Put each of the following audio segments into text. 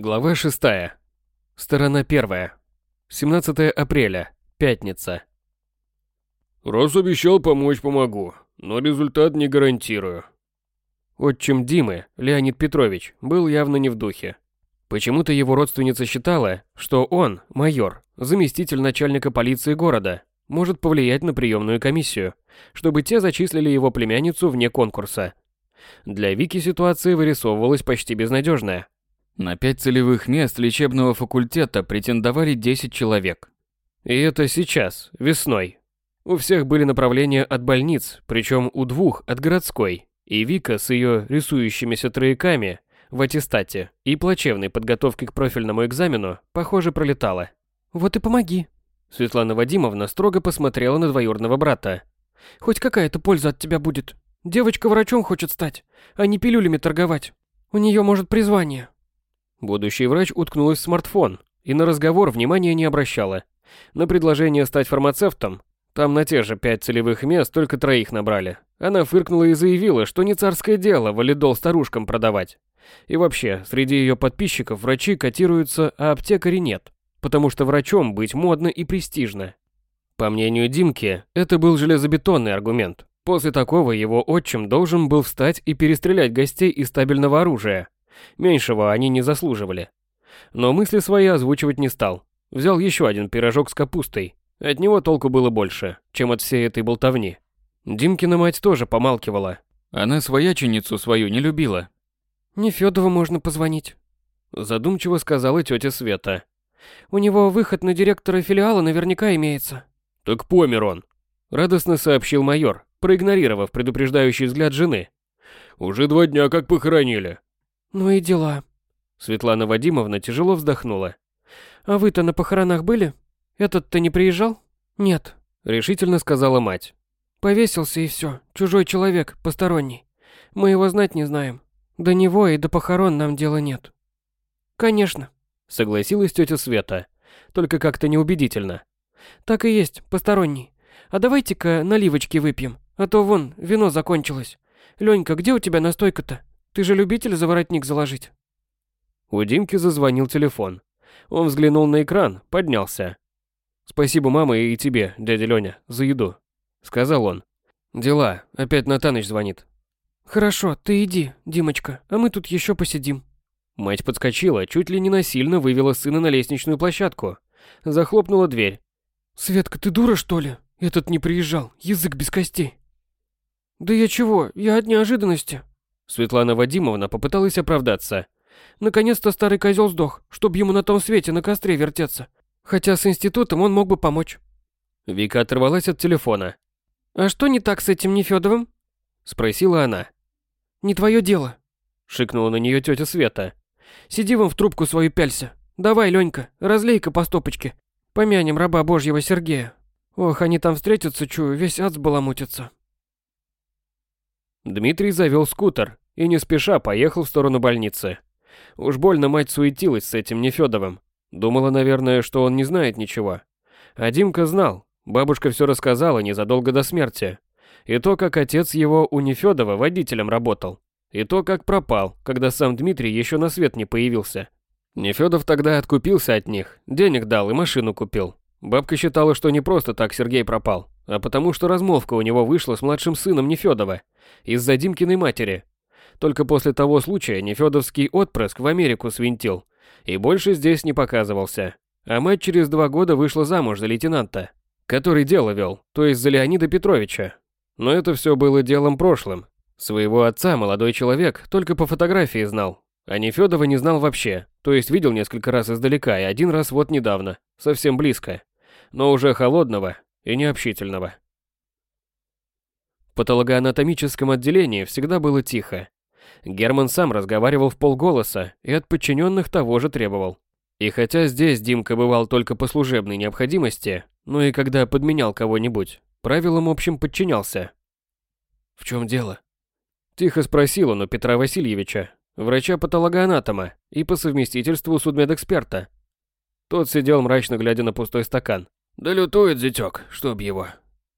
Глава 6. Сторона 1. 17 апреля. Пятница. Раз обещал помочь, помогу, но результат не гарантирую. Отчим Димы, Леонид Петрович, был явно не в духе. Почему-то его родственница считала, что он, майор, заместитель начальника полиции города, может повлиять на приемную комиссию, чтобы те зачислили его племянницу вне конкурса. Для Вики ситуация вырисовывалась почти безнадежная. На пять целевых мест лечебного факультета претендовали 10 человек. И это сейчас, весной. У всех были направления от больниц, причем у двух от городской. И Вика с ее рисующимися трояками в аттестате и плачевной подготовкой к профильному экзамену, похоже, пролетала. «Вот и помоги», Светлана Вадимовна строго посмотрела на двоюродного брата. «Хоть какая-то польза от тебя будет. Девочка врачом хочет стать, а не пилюлями торговать. У нее может призвание». Будущий врач уткнулась в смартфон и на разговор внимания не обращала. На предложение стать фармацевтом, там на те же пять целевых мест только троих набрали. Она фыркнула и заявила, что не царское дело валидол старушкам продавать. И вообще, среди ее подписчиков врачи котируются, а аптекари нет, потому что врачом быть модно и престижно. По мнению Димки, это был железобетонный аргумент. После такого его отчим должен был встать и перестрелять гостей из стабильного оружия, Меньшего они не заслуживали. Но мысли свои озвучивать не стал. Взял еще один пирожок с капустой. От него толку было больше, чем от всей этой болтовни. Димкина мать тоже помалкивала. Она свояченицу свою не любила. «Не Федову можно позвонить», – задумчиво сказала тетя Света. «У него выход на директора филиала наверняка имеется». «Так помер он», – радостно сообщил майор, проигнорировав предупреждающий взгляд жены. «Уже два дня как похоронили. Ну и дела. Светлана Вадимовна тяжело вздохнула. А вы-то на похоронах были? Этот-то не приезжал? Нет, решительно сказала мать. Повесился и все. Чужой человек, посторонний. Мы его знать не знаем. До него и до похорон нам дела нет. Конечно, согласилась тетя Света, только как-то неубедительно. Так и есть, посторонний. А давайте-ка наливочки выпьем, а то вон вино закончилось. Ленька, где у тебя настойка-то? Ты же любитель за воротник заложить. У Димки зазвонил телефон. Он взглянул на экран, поднялся. «Спасибо, мама, и тебе, дядя Лёня, за еду», — сказал он. «Дела, опять Натаныч звонит». «Хорошо, ты иди, Димочка, а мы тут еще посидим». Мать подскочила, чуть ли не насильно вывела сына на лестничную площадку. Захлопнула дверь. «Светка, ты дура, что ли? Этот не приезжал, язык без костей». «Да я чего, я от неожиданности. Светлана Вадимовна попыталась оправдаться. Наконец-то старый козел сдох, чтобы ему на том свете на костре вертеться. Хотя с институтом он мог бы помочь. Вика оторвалась от телефона. «А что не так с этим Нефёдовым?» Спросила она. «Не твое дело», — шикнула на нее тетя Света. «Сиди вон в трубку свою пялься. Давай, Ленька, разлей-ка по стопочке. Помянем раба божьего Сергея. Ох, они там встретятся, чую, весь ад сбаламутится». Дмитрий завел скутер и не спеша поехал в сторону больницы. Уж больно мать суетилась с этим Нефёдовым. Думала, наверное, что он не знает ничего. А Димка знал. Бабушка все рассказала незадолго до смерти. И то, как отец его у Нефёдова водителем работал. И то, как пропал, когда сам Дмитрий еще на свет не появился. Нефёдов тогда откупился от них, денег дал и машину купил. Бабка считала, что не просто так Сергей пропал, а потому что размолвка у него вышла с младшим сыном Нефёдова из-за Димкиной матери. Только после того случая Нефёдовский отпрыск в Америку свинтил и больше здесь не показывался. А мать через два года вышла замуж за лейтенанта, который дело вел, то есть за Леонида Петровича. Но это все было делом прошлым. Своего отца молодой человек только по фотографии знал, а Нефёдова не знал вообще, то есть видел несколько раз издалека и один раз вот недавно, совсем близко но уже холодного и необщительного. В патологоанатомическом отделении всегда было тихо. Герман сам разговаривал в полголоса и от подчиненных того же требовал. И хотя здесь Димка бывал только по служебной необходимости, но и когда подменял кого-нибудь, правилам общим подчинялся. «В чем дело?» Тихо спросил он у Петра Васильевича, врача-патологоанатома и по совместительству судмедэксперта. Тот сидел мрачно глядя на пустой стакан. Да лютует зятёк, чтоб его.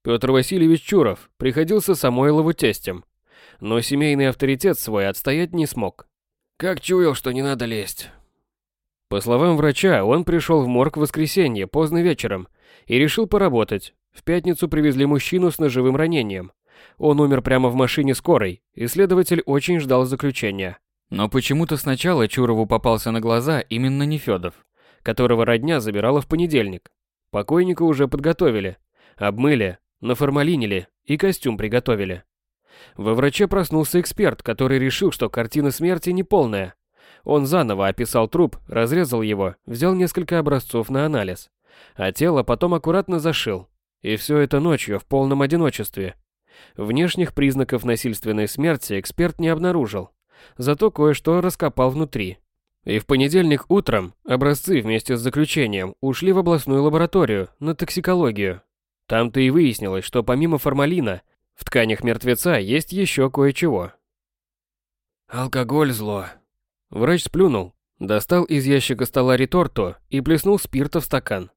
Петр Васильевич Чуров приходился Самойлову тестем, но семейный авторитет свой отстоять не смог. Как чуял, что не надо лезть. По словам врача, он пришел в морг в воскресенье поздно вечером и решил поработать. В пятницу привезли мужчину с ножевым ранением. Он умер прямо в машине скорой, и следователь очень ждал заключения. Но почему-то сначала Чурову попался на глаза именно Нефёдов, которого родня забирала в понедельник. Покойника уже подготовили, обмыли, наформалинили и костюм приготовили. Во враче проснулся эксперт, который решил, что картина смерти неполная. Он заново описал труп, разрезал его, взял несколько образцов на анализ, а тело потом аккуратно зашил. И все это ночью в полном одиночестве. Внешних признаков насильственной смерти эксперт не обнаружил, зато кое-что раскопал внутри. И в понедельник утром образцы вместе с заключением ушли в областную лабораторию на токсикологию. Там-то и выяснилось, что помимо формалина в тканях мертвеца есть еще кое-чего. «Алкоголь – зло». Врач сплюнул, достал из ящика стола реторту и плеснул спирта в стакан.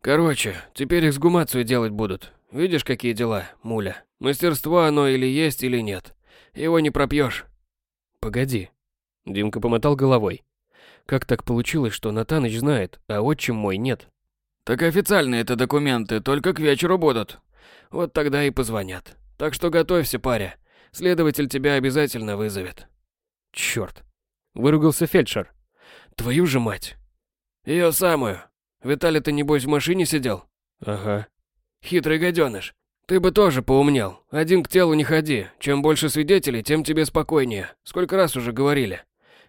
«Короче, теперь эксгумацию делать будут. Видишь, какие дела, муля? Мастерство оно или есть, или нет. Его не пропьешь». «Погоди». Димка помотал головой. «Как так получилось, что Натаныч знает, а отчим мой нет?» «Так официальные это документы только к вечеру будут. Вот тогда и позвонят. Так что готовься, паря. Следователь тебя обязательно вызовет. Черт. Выругался фельдшер. Твою же мать. Ее самую. Виталий-то небось в машине сидел? Ага. Хитрый гаденыш. Ты бы тоже поумнел. Один к телу не ходи. Чем больше свидетелей, тем тебе спокойнее. Сколько раз уже говорили.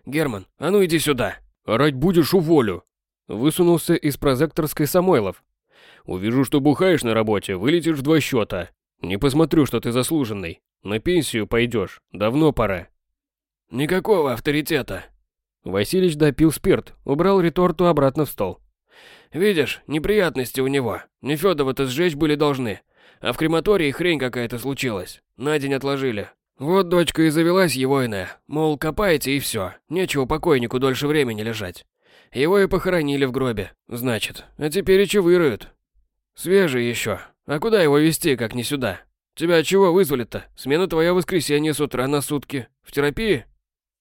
Герман, а ну иди сюда. Орать будешь уволю. Высунулся из прозекторской Самойлов. Увижу, что бухаешь на работе, вылетишь в два счета. Не посмотрю, что ты заслуженный. На пенсию пойдешь. Давно пора. Никакого авторитета. Василич допил спирт, убрал реторту обратно в стол. Видишь, неприятности у него. Не Фёдова-то сжечь были должны. А в крематории хрень какая-то случилась. На день отложили. Вот дочка и завелась егойная. Мол, копайте и все. Нечего покойнику дольше времени лежать. Его и похоронили в гробе, значит. А теперь и выруют. Свежий еще. А куда его везти, как не сюда? Тебя чего вызвали-то? Смена твоя воскресенье с утра на сутки. В терапии?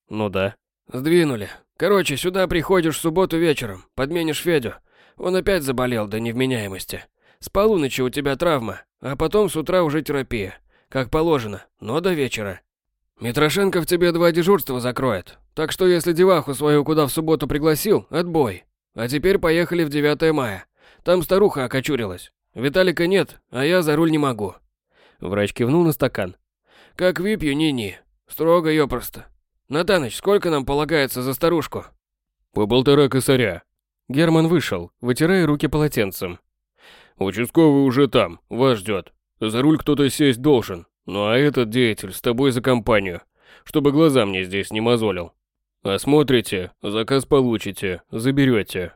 Ну да. Сдвинули. Короче, сюда приходишь в субботу вечером, подменишь Федю. Он опять заболел до невменяемости. С полуночи у тебя травма, а потом с утра уже терапия. Как положено, но до вечера. Митрошенко в тебе два дежурства закроет. Так что если деваху свою куда в субботу пригласил, отбой. А теперь поехали в 9 мая. Там старуха окочурилась. Виталика нет, а я за руль не могу. Врач кивнул на стакан. Как выпью, ни-ни. Строго просто. Натаныч, сколько нам полагается за старушку? По полтора косаря. Герман вышел, вытирая руки полотенцем. Участковый уже там, вас ждет. За руль кто-то сесть должен. Ну а этот деятель с тобой за компанию, чтобы глаза мне здесь не мозолил. Осмотрите, заказ получите, заберете.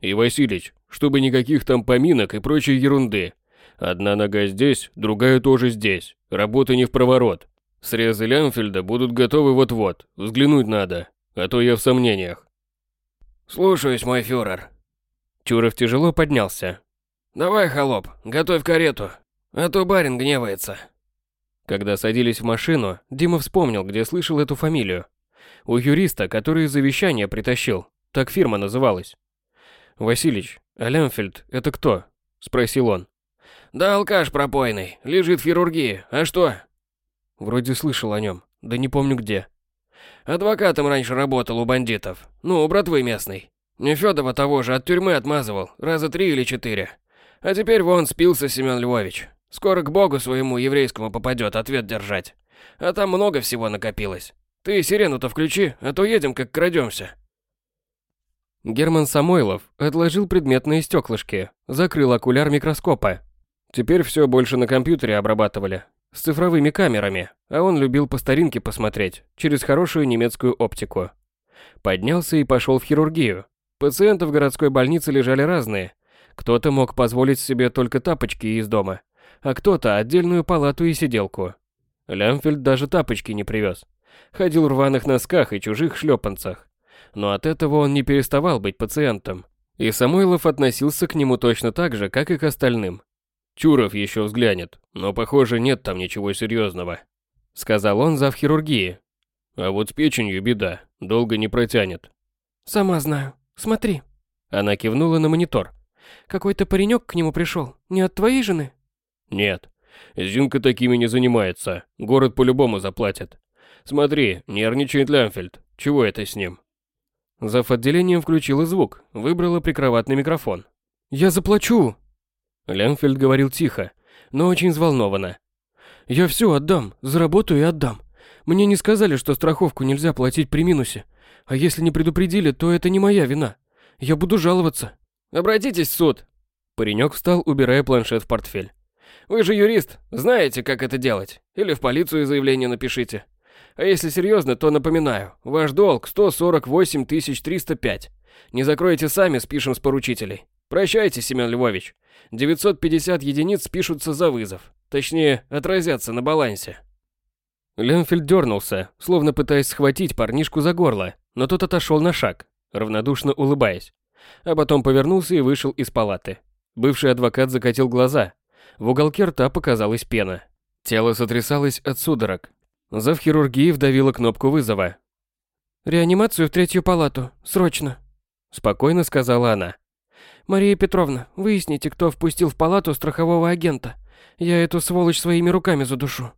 И Василич, чтобы никаких там поминок и прочей ерунды. Одна нога здесь, другая тоже здесь. Работа не в проворот. Срезы Лямфельда будут готовы вот-вот. Взглянуть надо, а то я в сомнениях. Слушаюсь, мой фюрер. Чуров тяжело поднялся. Давай, холоп, готовь карету, а то барин гневается. Когда садились в машину, Дима вспомнил, где слышал эту фамилию. У юриста, который завещание притащил, так фирма называлась. «Василич, а Лямфельд – это кто?» – спросил он. «Да алкаш пропойный, лежит в хирургии, а что?» Вроде слышал о нем, да не помню где. Адвокатом раньше работал у бандитов, ну, у братвы местной. Нефёдова того же от тюрьмы отмазывал, раза три или четыре. А теперь вон спился Семен Львович. Скоро к богу своему еврейскому попадет ответ держать. А там много всего накопилось. Ты сирену-то включи, а то едем как крадемся. Герман Самойлов отложил предметные стеклышки, закрыл окуляр микроскопа. Теперь все больше на компьютере обрабатывали, с цифровыми камерами, а он любил по старинке посмотреть, через хорошую немецкую оптику. Поднялся и пошел в хирургию. Пациенты в городской больнице лежали разные. Кто-то мог позволить себе только тапочки из дома, а кто-то отдельную палату и сиделку. Лямфельд даже тапочки не привез. Ходил в рваных носках и чужих шлепанцах. Но от этого он не переставал быть пациентом. И Самойлов относился к нему точно так же, как и к остальным. Чуров еще взглянет, но, похоже, нет там ничего серьезного. Сказал он зав хирургии. А вот с печенью беда, долго не протянет. Сама знаю. Смотри. Она кивнула на монитор. Какой-то паренек к нему пришел. Не от твоей жены? Нет. Зинка такими не занимается. Город по-любому заплатит. Смотри, нервничает Лямфельд. Чего это с ним? Зав. отделением включила звук, выбрала прикроватный микрофон. «Я заплачу!» Лямфельд говорил тихо, но очень взволнованно. «Я все отдам, заработаю и отдам. Мне не сказали, что страховку нельзя платить при минусе. А если не предупредили, то это не моя вина. Я буду жаловаться». «Обратитесь в суд!» Паренек встал, убирая планшет в портфель. «Вы же юрист, знаете, как это делать. Или в полицию заявление напишите. А если серьезно, то напоминаю, ваш долг 148 305. Не закроете сами, спишем с поручителей. Прощайте, Семен Львович. 950 единиц спишутся за вызов. Точнее, отразятся на балансе. Ленфельд дернулся, словно пытаясь схватить парнишку за горло, но тот отошел на шаг, равнодушно улыбаясь. А потом повернулся и вышел из палаты. Бывший адвокат закатил глаза. В уголке рта показалась пена. Тело сотрясалось от судорог. Зав хирургии вдавила кнопку вызова. «Реанимацию в третью палату. Срочно!» Спокойно сказала она. «Мария Петровна, выясните, кто впустил в палату страхового агента. Я эту сволочь своими руками задушу».